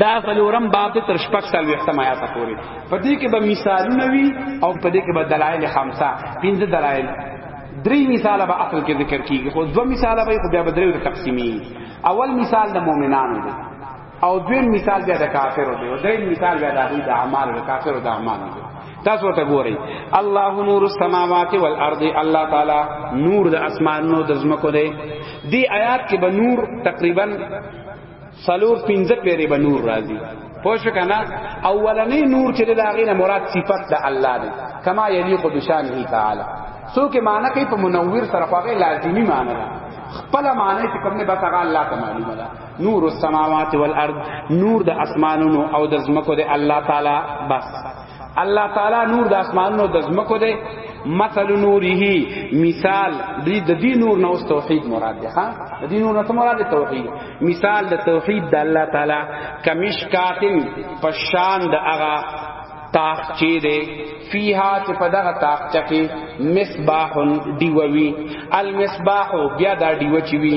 دا فلورم باب د تر شپږ سال وختم آیات پورې په دې کې به مثالونه وي او په دې کې به دلایل خمسه پنځه دلایل درې مثال به اصل کې ذکر کیږي خو دوه مثال به خو بیا به درې تقسیمي اول مثال د مؤمنانو دی او دویم مثال بیا د کافرو دی او دریم مثال بیا د د اعمال د کافرو د اعمال دی تاسو ته ګورئ الله نور السماوات والارض الله تعالی نور د اسمانونو د زمکو دی دی آیات کې به نور تقریبا سلور پنځه پیری به نور راځي پوه شو کنه اولنې نور چې د هغې نه مراد صفت د الله دی کما یلیق بشانه تعالی څوک معنی کوي په منور سره هغه لازمی معنی ده خپل معنی چې کوم نه بس هغه الله ته معلومه ده نور السماوات والارض نور د اسمانونو او د زمکو د الله تعالی بس الله تعالی نور د اسمانونو د زمکو دی مثل نوره مثال د دې نور نو توحید مراد ده ها د دې نور نو مراد توحید مثال د توحید د الله تعالی کمشکاتن پشان د اغا تاخچه ده فیها چې په دغه تاخچه کې مصباح دیووی المصباح بیا دا دیو چوي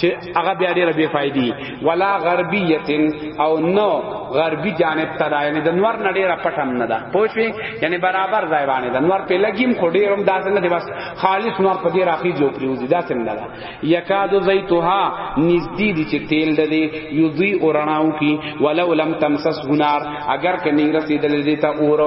چې هغه بیا ډیره بی فائدې ولا غربیه او نو غربي جانب ته دا یعنی د نور نډیره پټم نه ده پوښی یعنی برابر ځای باندې د نور په لګیم خو ډیرم داسې نه دی بس خالص نور په دې راخی جو پریوزی داسې نه ده یکاد زیتها نزدې دي چې تیل دلی یضی اورناو کی ولو لم تمسس هنار اگر ک نه رسیدل دې ته اور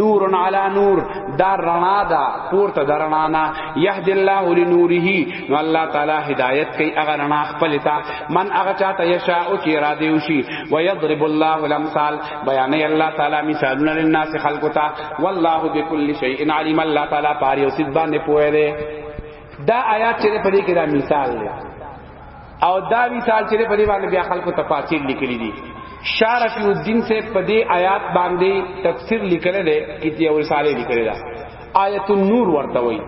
نور علی نور دا رڼا ده پورته درنا نه یهد الله لنوره نو الله تعالی هدایت کوي هغه رڼا خپل تا من هغه چاته یشاء او چې را دی وشي ويضرب الله الامثال بیان الله تعالی مثالونه للناس خلق تا والله بكل شيء علیم الله تعالی پاره او سید باندې پوهه ده دا آیات چې په دې کې دا مثال دی او دا وی سال چې په دې باندې بیا خلکو تفاصیل لیکلي دي شارف الدین سے په دې آیات باندې تفسیر لیکل دی کتی او رساله لیکل ده آیت النور ورته وایي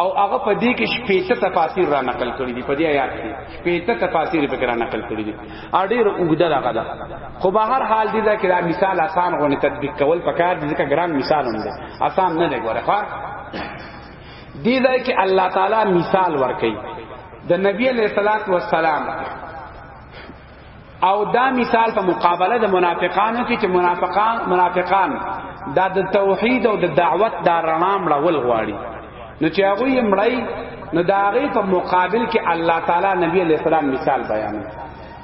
او هغه په دې کې شپېته تفاسیر را نقل کړی دي په دې آیات کې شپېته تفاسیر په را نقل کړی دي اړیر وګړه راغله ده خو به هر حال دي دا کې دا مثال آسان غونې تطبیق کول پکار دي ځکه ګران مثال هم ده آسان نه دی ګوره دی ځای کې الله تعالی مثال ورکړي د نبی علیہ الصلات والسلام او دا مثال په مقابله د منافقانو کې چې منافقان منافقان دا د توحید او د دعوت دا رڼا مړول غواړي نو چې هغه یې مړی نو دا هغه په مقابل کې الله تعالی نبی علیہ السلام مثال بیانوي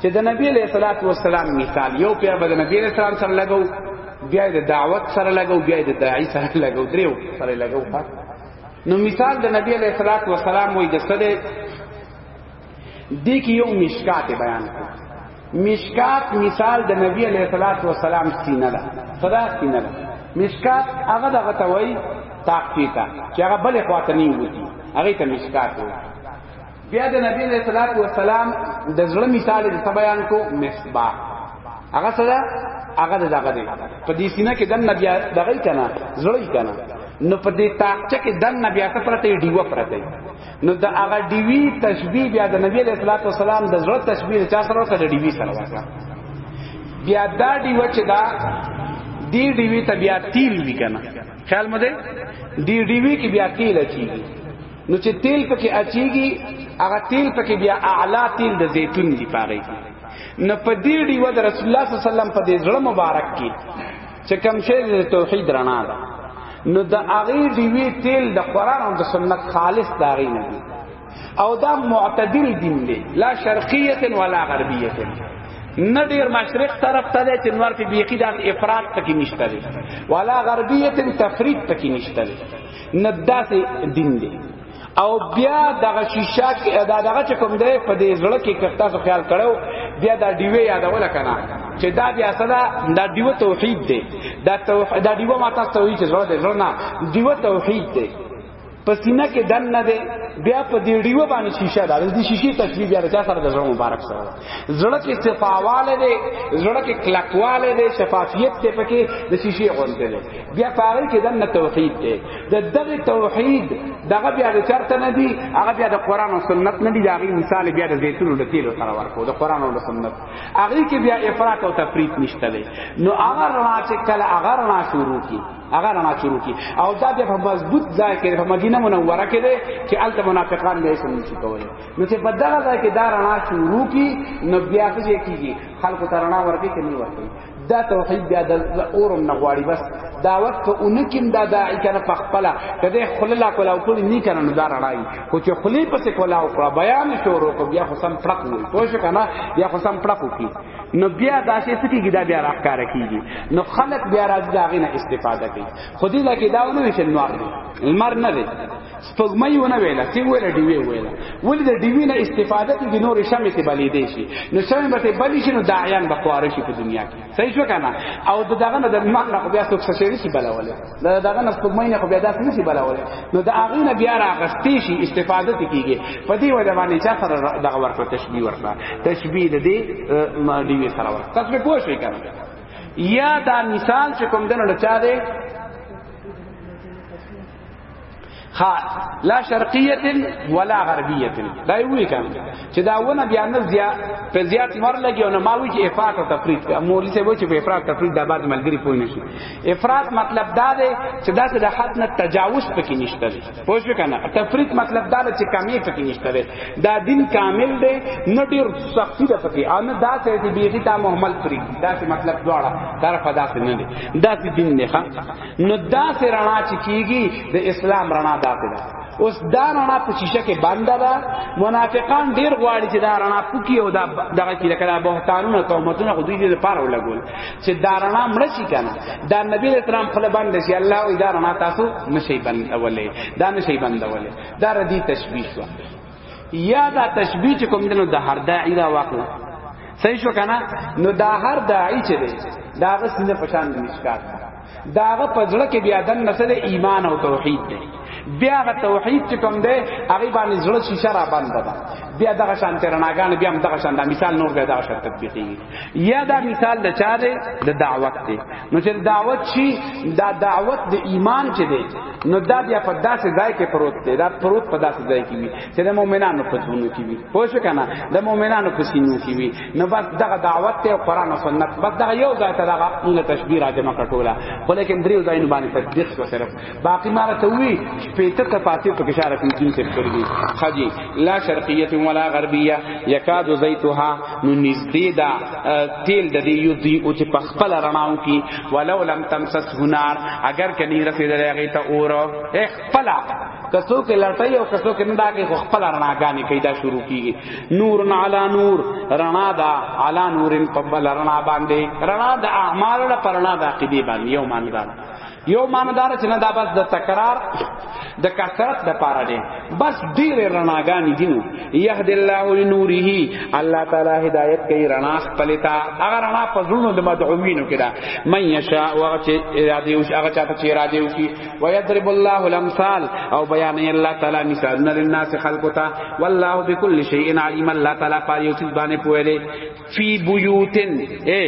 چې د نبی علیہ الصلوۃ والسلام مثال یو پیر به د نبی علیہ السلام سره لګو بیا د دعوت سره لګو بیا د داعی سره لګو دریو سره لګو نو مثال د نبی علیہ الصلوۃ والسلام وې د سره دې کې یو مشکات بیان کړ مشکات مثال د نبی علیہ الصلوۃ والسلام سینه ده صدا سینه ده مشکات هغه دغه توي تاقیتا چې هغه بلې خواته نه وتی هغه ته مشکات وایي بیا د نبی علیہ الصلوۃ والسلام د زړه مثال د بیان کو مصباح هغه سره هغه دغه دی په دې سینه کې د نبی دغه کنا زړه کنا نو په دې تاکچه کې د نبی ته پرته دیوه پرته نو د هغه دیوی تشبیه بیا د نبی علیہ الصلوۃ والسلام د زړه تشبیه چا سره ورته د دیوی سره ورته بیا دا دیوه چې دا دی دیوی ته بیا تیل وی کنا خیال مده دی دیوی کې بیا تیل چی نو چې تیل پکې اچيږي هغه تیل پکې بیا اعلی تیل د زیتون دی پاره نه په دې دی و د رسول الله صلی الله علیه وسلم په دې زړه مبارک کې چې کوم شی د توحید رڼا ده نو د هغه دی وی تیل د قران او د سنت خالص داغي نه دی او دا معتدل دین دی لا شرقیه ولا غربیه نه ډیر مشرق طرف ته دی چې نور په بیخي د افراط پکې نشته دی ولا غربیه تفرید پکې نشته دی نه داسې دین دی او بیا دغه شیشه کې دا دغه چې کوم دی په دې زړه کې کښتا سو خیال کړو بیا دا دیوه یادول کنه چې دا بیا صدا دا دیوه توحید دی دا توحید دا دیوه ماته توحید چې زړه دی زړه نه دیوه توحید دی پسینه کې دن نه دی بیا په دې دیوه باندې شیشه دا د شیشې تشبیه بیا چا سره د زړه مبارک سره زړه کې صفاواله دی زړه کې کلکواله دی شفافیت ته پکې د شیشې غونډه دی بیا پاره کې دنه توحید دی د دغه توحید دغه بیا د چرته نه دی هغه بیا د قران او سنت نه دی دغه مثال بیا د زیتون د تیلو سره ورکو د قران او سنت هغه کې بیا افراط او تفریط نشته دی نو هغه رڼا چې کله هغه رڼا شروع کی هغه رڼا شروع کی او دا بیا په مضبوط ځای کې په مدینه منوره کې دی چې الته منافقان نه سم نشي کولای نو چې په دغه ځای کې دا رڼا شروع کی نو بیا څه کیږي خلکو ته رڼا ورکړي کې نه ورکړي دا توحید بیا د اورم نه غواړي بس دا وخت ته اونکیم دا داعی کنه پخپلا کده خللا کولا او کلی نه کنه دا رڼای خو چې خلی پس کولا او پر بیان شروع کو بیا حسن پړق وي پوه شو کنه بیا حسن پړق کی نو بیا دا شی سکیږي دا بیا راخاره کیږي نو خلق بیا راځي دا غینه استفاده کوي خو دې لکه دا ونه ویشل نور دی المر نه دی سپګمې ونه ویله تی ویله دی ویله ولې د دی نه استفاده د نور شمه ته بلې دی شي نو شمه به بلې شي نو داعیان به خواره شي په دنیا کې صحیح شو کنه او دغه نه د مخ نه بیا څوک سشری شي بلوله دغه نه سپګمې نه خو بیا داس نه شي بلوله نو د هغه نه بیا راغستې شي استفاده ته کیږي په دې وجه باندې چا سره دغه ورکړه تشبیه ورکړه تشبیه د دې ما دی سره ورکړه تاسو به پوه شئ کنه یا دا مثال چې کوم دنه چا دی خا لا شرقیه ولا غربیه دا وی کان چې دا ونه بیا نه زیا په زیات مر لګي او نه ماوی چې افراط او تفریط کا مولوی سه وی چې په افراط تفریط د بعد ملګری پوی نشي افراط مطلب دا دی چې دا څه د حد نه تجاوز پکې نشته دی پوه شو کنه تفریط مطلب دا دی چې کمی پکې نشته دی دا دین کامل دی نه ډیر سختی ده پکې او نه دا څه دی بیخي تا محمل پری دا څه مطلب دواړه طرف ادا نه دی دا دین نه نو دا سه رڼا چې کیږي د اسلام رڼا دا ده اوس دا رڼا په شیشه کې بنده ده منافقان ډیر غواړي چې دا رڼا پوکي او دا دغه کې لکه بهتانونه تهمتونه خو دوی دې لپاره ولګول چې دا رڼا مړ شي کنه دا نبی اسلام خپل باندې شي الله او دا رڼا تاسو نشي بند اولې دا نشي بند اولې دا ردی تشبیه یا دا تشبیه چې کوم دنو د هر داعی دا واقع صحیح شو کنه نو دا هر داعی چې دی دا غس نه پشان د مشکات داغه پزړه کې بیا دن نسل ایمان او توحید دی بیا غ توحید چې کوم دی هغه باندې زړه شیشه را بنده ده بیا دغه شان ترناګان بیا هم دغه شان دا مثال نور بیا دغه شان تطبیقي یا دا مثال د چا دی د دعوت دی نو چې دعوت شي دا دعوت د ایمان چې دی نو دا بیا په داسې ځای کې پروت دی دا پروت په داسې ځای کې وي چې د مؤمنانو په ژوند کې وي پوه شو کنه د مؤمنانو په سینو کې وي نو بس دغه دعوت ته قرآن او سنت بس دغه یو ځای ته دغه موږ تشبیه راځم کټوله ولیکن دریو ځایونو باندې تطبیق وسره باقی ما ته وی شپېته تفاسیر په اشاره کوي دین څخه کړی خجی لا شرقیه ولا غربیه یکاد زیتها نو نږدې دا تیل د دې یو دی او چې په خپل رڼاو کې ولو لم تمسس هنار اگر کني رسیدل هغه ته اور خپل کسو کې لټي او کسو کې نه دا کې خو خپل رڼاګانې پیدا شروع کیږي نور علی نور رڼا دا علی نورن په بل رڼا باندې رڼا د اعمال پر رڼا د عقیده باندې یو معنی یو معنی دار چې نه دا بس د تکرار د کثرت د پاره دی بس ډیر رڼاګانی دي نو یهد الله لنوره الله تعالی هدایت کوي رڼا خپل تا هغه رڼا پزړونو د مدعوینو کې دا من یشاء وغچ اراده او هغه چاته چې اراده وکي ويضرب الله الامثال او بیان الله تعالی مثال نه للناس خلقتا والله بكل شيء علیم الله تعالی پاره یو څه باندې پوهه فی بیوتن اے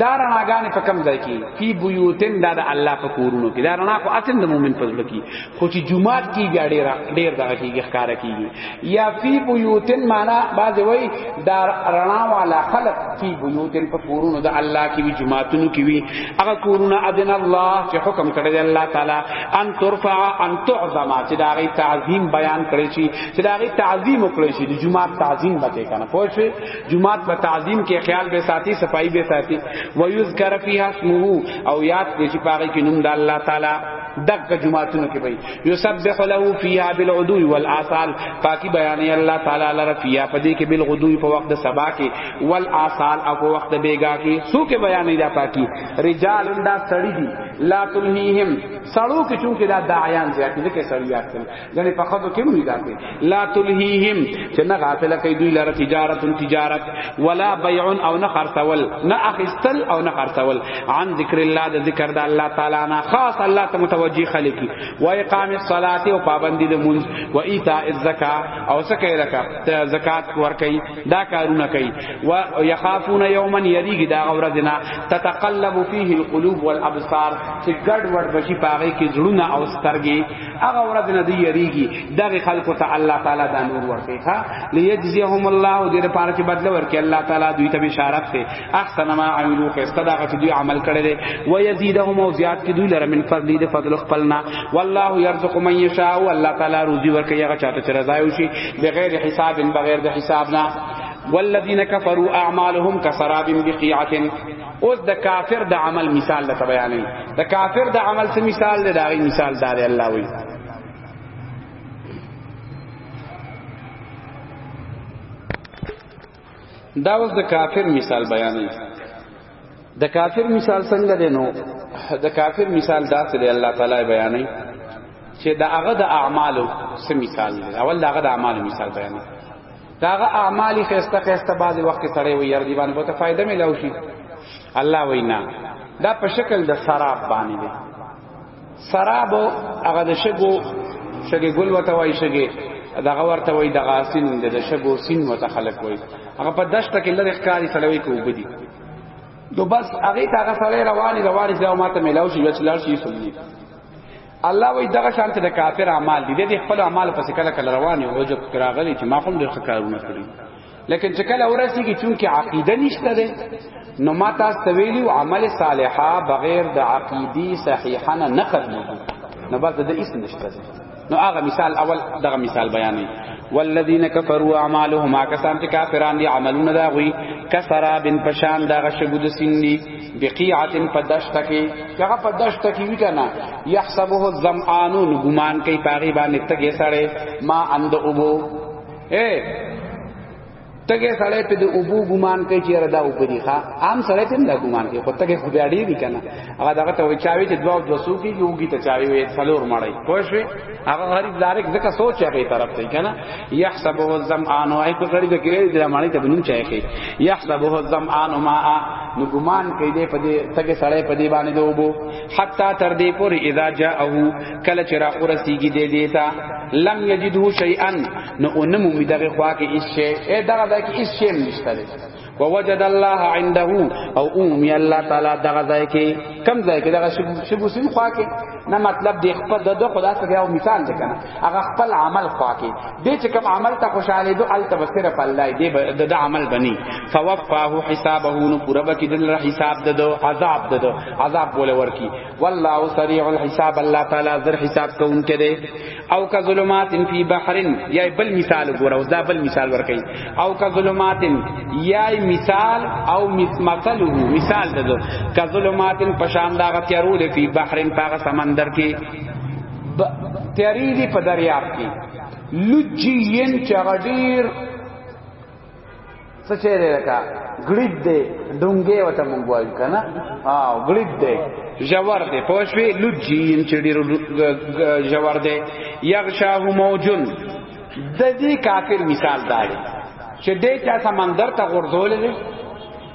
دا رڼاګانې په کم ځای کې فی بیوتن دا د الله په کورونو کې دا رڼا خو اصل د مؤمن په ځړه کې خو چې جمعات کې بیا ډیر ډیر دغه کېږي ښکار کېږي یا فی بیوتن معنا بعض وای دا رڼا والا خلق فی بیوتن په کورونو د الله کې وی جمعاتونو کې وی هغه کورونه اذن الله چې حکم کړی دی الله تعالی ان ترفع ان تعظم چې دا غي تعظیم بیان کړی شي چې دا غي تعظیم وکړي شي د جمعات تعظیم بته کنه پوه شئ جمعات په تعظیم کې خیال به ساتي صفائی به ساتي ويذكر فيها اسمه او یاد دې چې پاره کې نوم د الله تعالی دغه جمعاتونو کې وي یسبح له فیها بالعدو والآصال پاکي بیان الله تعالی لره فیها پدې کې بالغدو په وخت د سبا کې والآصال او په وخت د بیګا کې سو کې بیان نه پاکي رجال دا سړی دي لا تلهیهم سړو کې چونکه دا داعیان زیات دي کې سړی یاد یعنی په خدو کې موږ داته لا تلهیهم چې نه غافل کوي دوی لاره تجارت تجارت ولا بیع او نه خرڅول نه اخستل او نه خرڅول عن ذکر الله د ذکر د الله تعالی نه خاص الله ته متوجی خلق و اقام الصلاه او پابندی د منځ و ایتاء الزکات او سکه رکا زکات ور کوي دا کارونه کوي و یخافون یوما یریګ دا اورزنا تتقلب فيه القلوب والابصار چې ګډ وډ بشي پاغه کې زړونه او سترګې هغه ورځ نه دی یریږي دغه خلکو ته الله تعالی دا نور ورکړي ښا لیجزیهم الله دې لپاره چې بدله ورکړي الله تعالی دوی ته بشارت ته احسن ما عملو کې استداغه چې دوی عمل کړي دي و یزیدهم او زیات کې دوی لره من فضل دې فضل خپلنا والله یرزق من یشاء الله تعالی روزي ورکړي هغه چاته چې رضا یو شي بغیر حساب بغیر د حساب نه والذین کفروا اعمالهم کسراب بقیعه اوس د کافر د عمل مثال ته بیانې د کافر د عمل څه مثال دی دا غي مثال دار الله وی دا اوس د کافر مثال بیانې د کافر مثال څنګه دی نو د کافر مثال دا څه دی الله تعالی بیانې چې د هغه د اعمالو څه مثال دی اول د هغه د اعمالو مثال بیانې داغه اعمال خسته خسته بعض وخت سره وي یار دی باندې بہت فائدہ ملاو شي الله وینا دا په شکل د سراب باندې دی سراب هغه د شګو شګي ګل وته وای شګي دغه ورته وای د غاسین د شګو سین وته خلق وای هغه په دشت کې لری ښکاری سلوي کو وبدي نو بس هغه تاغه سره رواني رواني ځو ماته ملاو شي چې لار شي سني الله وی دغه شان ته د کافر اعمال دي د خپل اعمال پس کله کله روان یو جو کراغلی چې ما کوم ډیر کارونه کړی لیکن چې کله ورسیږي چونکه عقیده نشته ده نو ما تاسو ته ویلی عمل صالحه بغیر د عقیدی صحیحه نه نقبلیږي نو بس د اسم نشته ده نو هغه مثال اول دغه مثال بیانوي والذین کفروا اعمالهم کسان چې کافران دي عملونه دا وی کسرا بن پشان دا غشګو د سیندي بقیعت په دشت کې هغه په دشت کې وی کنه یحسبه الظمآنون ګمان کوي پاغي باندې تګې سړې ما اند اوبو اے تګې سړې په دې اوبو ګمان کوي چې ردا او پدی ښا عام سړې ته نه ګمان کوي خو تګې خو بیا ډېری کنه هغه دغه ته وچاوي چې دوا دوسو کې یوګي ته چاوي وي څلور مړی پوه شئ هغه غریب دارک ځکه سوچ هغه طرف دی کنه یحسبه الظمآن او ایکو غریب کې ویل د معنی ته بنو چای کې یحسبه الظمآن ما نو ګمان کوي دې په دې تګه سړې په دې باندې دوبو حتا تر دې پورې اذا جاءه کله چې را اورسیږي دې دیتا لم یجده شیئا نو انمو می دغه خوا کې هیڅ شی اے دغه دغه هیڅ شی نشته ووجد الله عنده او اومی الله تعالی دغه ځای کې کم ځای کې دغه شبو سین خوا کې نه مطلب دی خپل د دوه خدا سره یو مثال دی کنه هغه خپل عمل خوا کې دې چې کوم عمل ته خوشاله دو ال تبصر په الله دې د عمل بني فوفاه حسابه نو پورا بکی دل را حساب ددو عذاب ددو عذاب بوله ورکی والله سریع الحساب الله تعالی ذر حساب کوونکې دی او کا ظلمات فی بحر یا بل مثال ګور اوس دا بل مثال ورکي او کا ظلمات یا مثال او مثله مثال دغه کا ظلمات پشان دا غتیارو د فی بحر پاغه سمندر کې تیاری دی په دریاب کې لجین چغډیر څه چیرې لکه ګړید دی ډونګې وته مونږ وایو کنه ها ګړید دی جوار دی پوښوي لجین چې ډیر جوار دی یغشاه موجن د دې کافر مثال دی چې دې چا سمندر ته غورځولې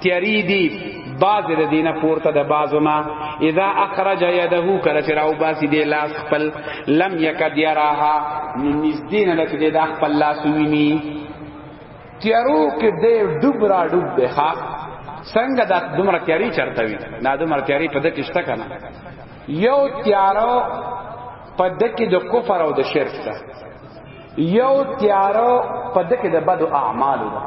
تیری دی باز د دینه پورته د بازونا اذا اخرج يده کله چې راو باسی دی لاس خپل لم یکد یراها نو نږدې نه لکه د خپل لاس ویني تیارو کې د ډوب را ډوب دی ها څنګه د دومره تیاری چرته وي نه دومره تیاری په دې کې شته کنه یو تیارو په دې کې د کفر او د شرک ده یو تیارو په دکې د بدو اعمالو ده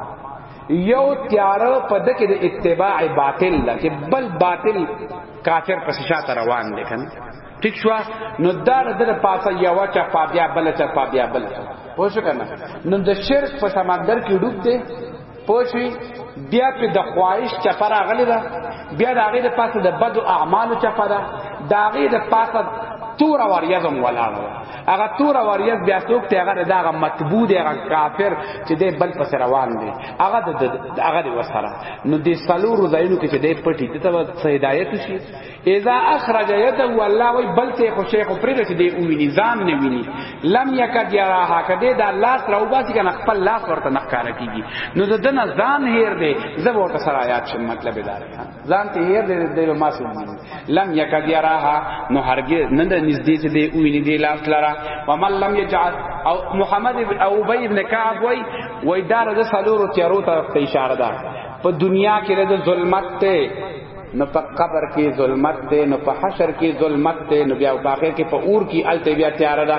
یو تیارو په دکې د اتباع باطل ده چې بل باطل کافر پس شاته روان دي کنه ٹھیک شو نو دا د پاسه یو چا پابیا بل چا پابیا بل پوه شو کنه نو د شرک په سمندر کې ډوب دی پوښي بیا په د خواهش چپر غلی دا بیا د هغه د پاسه د بد اعمالو چپر د هغه د پاسه تور وریزم ولاړو هغه تور وریز بیا څوک ته هغه دغه مطبوع دی هغه کافر چې دی بل پس روان دی هغه د هغه وسره نو د سلو روزاینو کې چې دی پټی ته ته هدایت شي اذا اخرج يده والله وي بل ته خو شیخ پرې چې دی او ویني ځان نه ویني لم یکد یراها کده دا لاس راو باسي کنه خپل لاس ورته نخکاره کیږي نو د دنه ځان هیر دی زب ورته سره آیات شم مطلب دا ځان ته هیر دی د ما سو لم یکد یراها نو هرګه نه د نږدې چې دی او ویني دی لاس لرا ومن لم یجعل او محمد ابن او ابي ابن كعب وي وي دا د سلورو تیارو ته اشاره ده په دنیا کې د ظلمت ته نو په قبر کې ظلمت ته نو په حشر کې ظلمت ته نو بیا په اخر کې په اور کې الته بیا تیار ده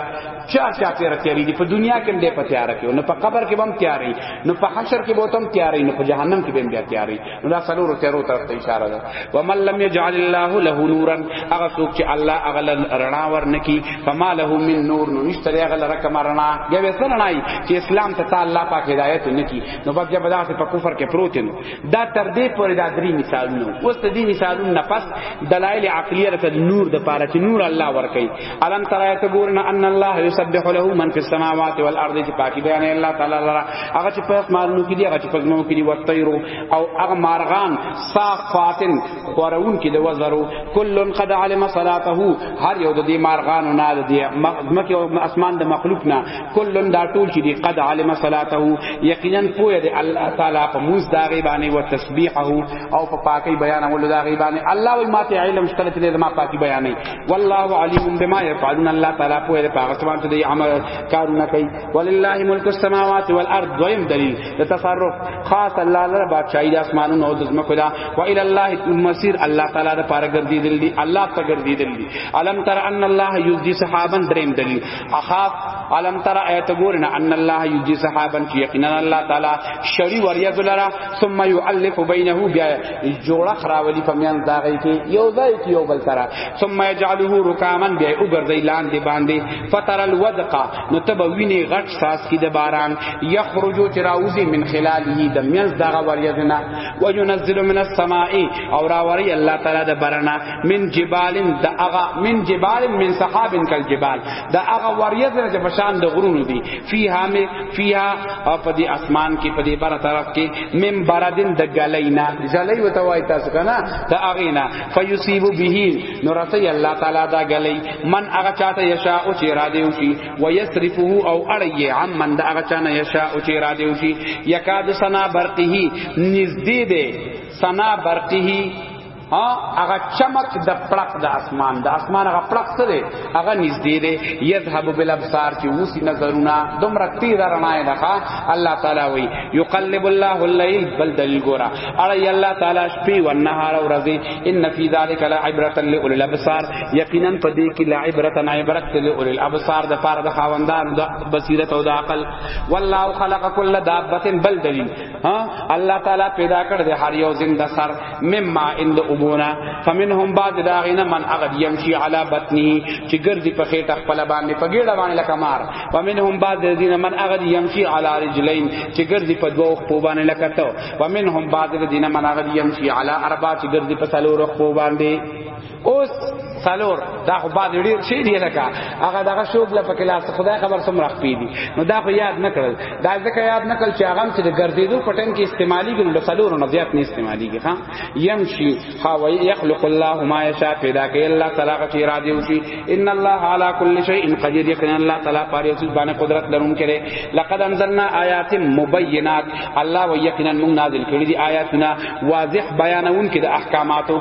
چا چا پیر تیاری دی په دنیا کې دې په تیار کې نو په قبر کې بم تیاری نو په حشر کې به تم تیاری نو په جهنم کې بم بیا تیاری نو دا سلور تیرو طرف ته اشاره ده ومن لم يجعل الله له نورا هغه څوک چې الله هغه رڼا ورنکي فما له من نور نو نشته هغه لره کما رڼا بیا وسنه نه چې اسلام ته الله پاک هدایت نکي نو بیا بدا په کفر کې پروت نو دا تر دې پورې دا درې مثالونه اوس د دې مثالونو نه پس دلایل عقلیه رته نور د پاره چې نور الله ورکي الم ترى تقولنا ان الله يسبح له من في السماوات والارض چې پاکي بیان الله تعالی لرا هغه چې په مالونو کې دي هغه چې په ځمو کې دي ورطيرو او هغه مارغان صافاتن خورون کې د وزرو کلن قد علم صلاته هر یو د دې مارغانو نه د دې مکه او اسمان د مخلوق نه کلن دا ټول چې دی قد علم صلاته یقینا پوهه دی الله تعالی په موږ دا غیبانه او تسبیحه او په پاکي بیان او دا غیبانه الله وی ماته علم شته چې ما پاکي بیانې والله علیم بما یفعلون الله تعالی پوهه دی پاک سبحان ته دی عمل کارونه کوي ولله ملک السماوات والارض دویم دلیل د تصرف خاص الله لپاره بادشاہی د اسمانونو او د زمکو دا و الی الله المسیر الله تعالی لپاره ګرځیدل دی الله ته ګرځیدل دی علم تر ان الله یذ سحابن دریم دلیل اخاف علم تر ایت ګورنه ان الله یجی صحابا چې یقینا الله تعالی شری وریا دلرا ثم یؤلف بینه بیا جوړه خراولی په میان داغی کې یو ځای کې یو بل ترا ثم یجعله رکاما بیا وګرځي لاندې باندې فتر الودق نو تب ویني غټ ساس کې د باران یخرج تراوزی من خلاله د میان داغه وریا دنا وینزل من السماء او راوری الله تعالی د برنا من جبال دا اغا من جبال من صحاب کل جبال دا اغا وریت چې پشان د غرونو دي فیها می فیها او په دې اسمان کې په دې بار طرف کې من بردن د غلینا غلی وته وای تاسو کنه دا اغینا فیصيب به نو رسی الله تعالی دا غلی من اغا چاته یشاء او چې را دیو شي ويصرفه او اړی عم من دا اغا چانه یشاء او چې را دیو شي یکاد سنا برقه نزدې ده سنا برقه ها هغه چمک د پړق د اسمان د اسمان هغه پړق څه دی هغه نږدې دی یذهب بالابصار چې اوس نظرونه دومره تیز رڼا ده ښا الله تعالی وی یقلب الله الليل بل دلیل ګورا اړی الله تعالی شپې او نهار او ورځې ان فی ذلک لعبرۃ لاولی الابصار یقینا پدې کې لعبرۃ عبرت لاولی الابصار د پاره د خاوندان د بصیرت او د عقل والله خلق کل دابه بل دلیل ها الله تعالی پیدا کړ د هر یو زنده سر مما اند ابونا فمنهم بعد داغینا من اغد یمشي علی بطنی چې ګرځي په خېټه خپل باندې په ګډه باندې لکه مار ومنهم بعد دین من اغد یمشي علی رجلین چې ګرځي په دوه خپل باندې لکه تو ومنهم بعد دین من اغد یمشي علی اربع چې ګرځي په څلور خپل باندې اوس سالور دا خو بعد ډیر شي دی لکه هغه دغه شوب لا پکې لاس خدای خبر سم راخ پی دي نو دا خو یاد نکړل دا ځکه یاد نکړل چې هغه چې ګرځیدو پټن کې استعمالي ګنو له سالور نه زیات نه استعمالي ګي ها يمشي ها و يخلق الله ما يشاء پیدا کوي الله تعالی غ چې را دی وشي ان الله على كل شيء قدير یقین الله تعالی پاره اوس باندې قدرت لرون کړي لقد انزلنا آیات مبینات الله و یقینا موږ نازل کړی دي آیاتنا واضح بیانون کې د احکاماتو